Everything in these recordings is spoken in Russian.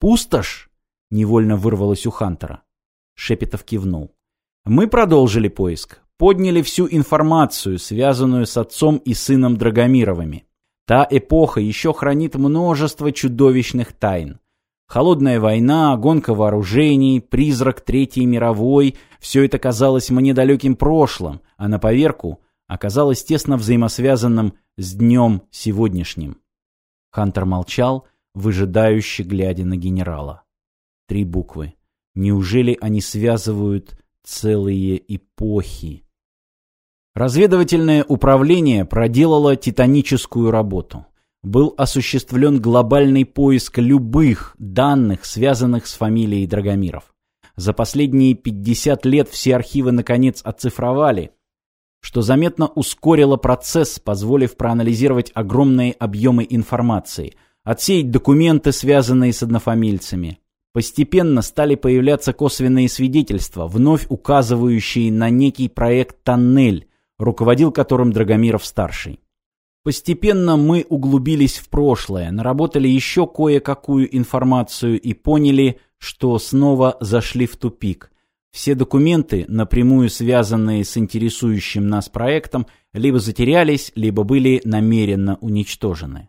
«Пустошь?» — невольно вырвалось у Хантера. Шепетов кивнул. Мы продолжили поиск, подняли всю информацию, связанную с отцом и сыном Драгомировыми. Та эпоха еще хранит множество чудовищных тайн. Холодная война, гонка вооружений, призрак Третьей мировой – все это казалось мне далеким прошлым, а на поверку оказалось тесно взаимосвязанным с днем сегодняшним. Хантер молчал, выжидающе глядя на генерала. Три буквы. Неужели они связывают целые эпохи? Разведывательное управление проделало титаническую работу. Был осуществлен глобальный поиск любых данных, связанных с фамилией Драгомиров. За последние 50 лет все архивы наконец оцифровали, что заметно ускорило процесс, позволив проанализировать огромные объемы информации, отсеять документы, связанные с однофамильцами. Постепенно стали появляться косвенные свидетельства, вновь указывающие на некий проект «Тоннель», руководил которым Драгомиров-старший. Постепенно мы углубились в прошлое, наработали еще кое-какую информацию и поняли, что снова зашли в тупик. Все документы, напрямую связанные с интересующим нас проектом, либо затерялись, либо были намеренно уничтожены.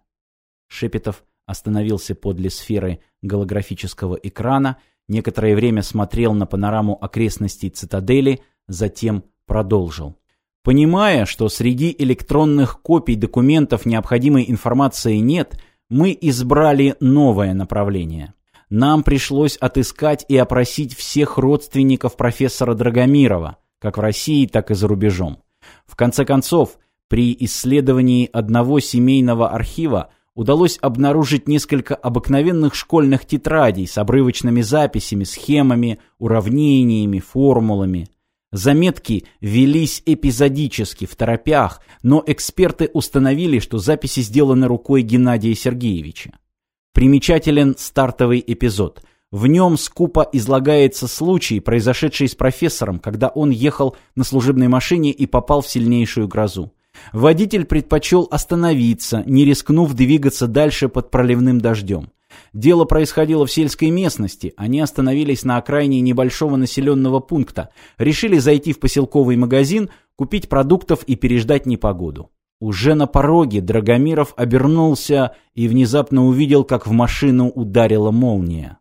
Шепетов остановился подле сферы голографического экрана, некоторое время смотрел на панораму окрестностей цитадели, затем продолжил. Понимая, что среди электронных копий документов необходимой информации нет, мы избрали новое направление. Нам пришлось отыскать и опросить всех родственников профессора Драгомирова, как в России, так и за рубежом. В конце концов, при исследовании одного семейного архива удалось обнаружить несколько обыкновенных школьных тетрадей с обрывочными записями, схемами, уравнениями, формулами – Заметки велись эпизодически, в торопях, но эксперты установили, что записи сделаны рукой Геннадия Сергеевича. Примечателен стартовый эпизод. В нем скупо излагается случай, произошедший с профессором, когда он ехал на служебной машине и попал в сильнейшую грозу. Водитель предпочел остановиться, не рискнув двигаться дальше под проливным дождем. Дело происходило в сельской местности. Они остановились на окраине небольшого населенного пункта, решили зайти в поселковый магазин, купить продуктов и переждать непогоду. Уже на пороге Драгомиров обернулся и внезапно увидел, как в машину ударила молния.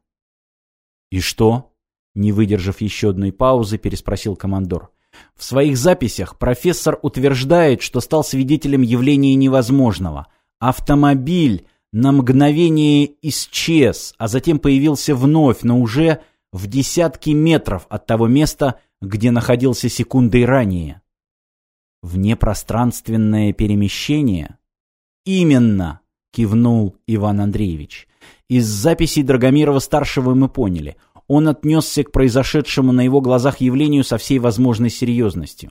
«И что?» — не выдержав еще одной паузы, переспросил командор. В своих записях профессор утверждает, что стал свидетелем явления невозможного. Автомобиль на мгновение исчез, а затем появился вновь, но уже в десятки метров от того места, где находился секундой ранее. Внепространственное перемещение? Именно, кивнул Иван Андреевич. Из записей Драгомирова-старшего мы поняли. Он отнесся к произошедшему на его глазах явлению со всей возможной серьезностью.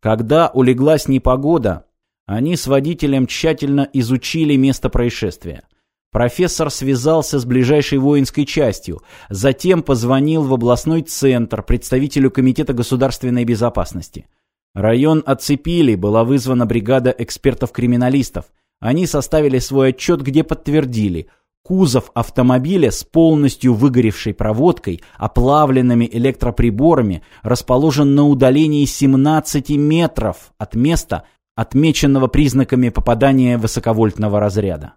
Когда улеглась непогода, они с водителем тщательно изучили место происшествия. Профессор связался с ближайшей воинской частью, затем позвонил в областной центр представителю Комитета государственной безопасности. Район оцепили, была вызвана бригада экспертов-криминалистов. Они составили свой отчет, где подтвердили – Кузов автомобиля с полностью выгоревшей проводкой, оплавленными электроприборами, расположен на удалении 17 метров от места, отмеченного признаками попадания высоковольтного разряда.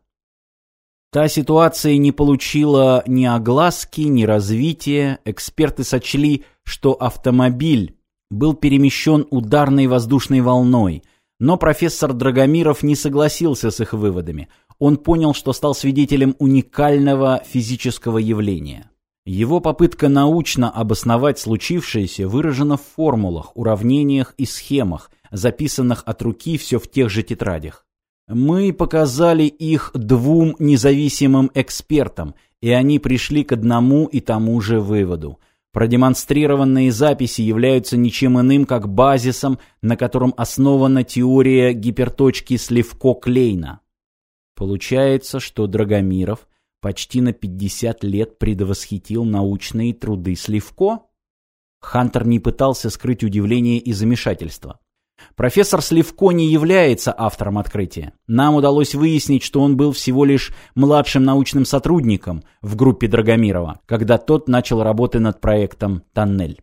Та ситуация не получила ни огласки, ни развития. Эксперты сочли, что автомобиль был перемещен ударной воздушной волной, но профессор Драгомиров не согласился с их выводами. Он понял, что стал свидетелем уникального физического явления. Его попытка научно обосновать случившееся выражена в формулах, уравнениях и схемах, записанных от руки все в тех же тетрадях. Мы показали их двум независимым экспертам, и они пришли к одному и тому же выводу. Продемонстрированные записи являются ничем иным, как базисом, на котором основана теория гиперточки Сливко-Клейна. Получается, что Драгомиров почти на 50 лет предвосхитил научные труды Сливко? Хантер не пытался скрыть удивление и замешательство. Профессор Сливко не является автором открытия. Нам удалось выяснить, что он был всего лишь младшим научным сотрудником в группе Драгомирова, когда тот начал работы над проектом «Тоннель».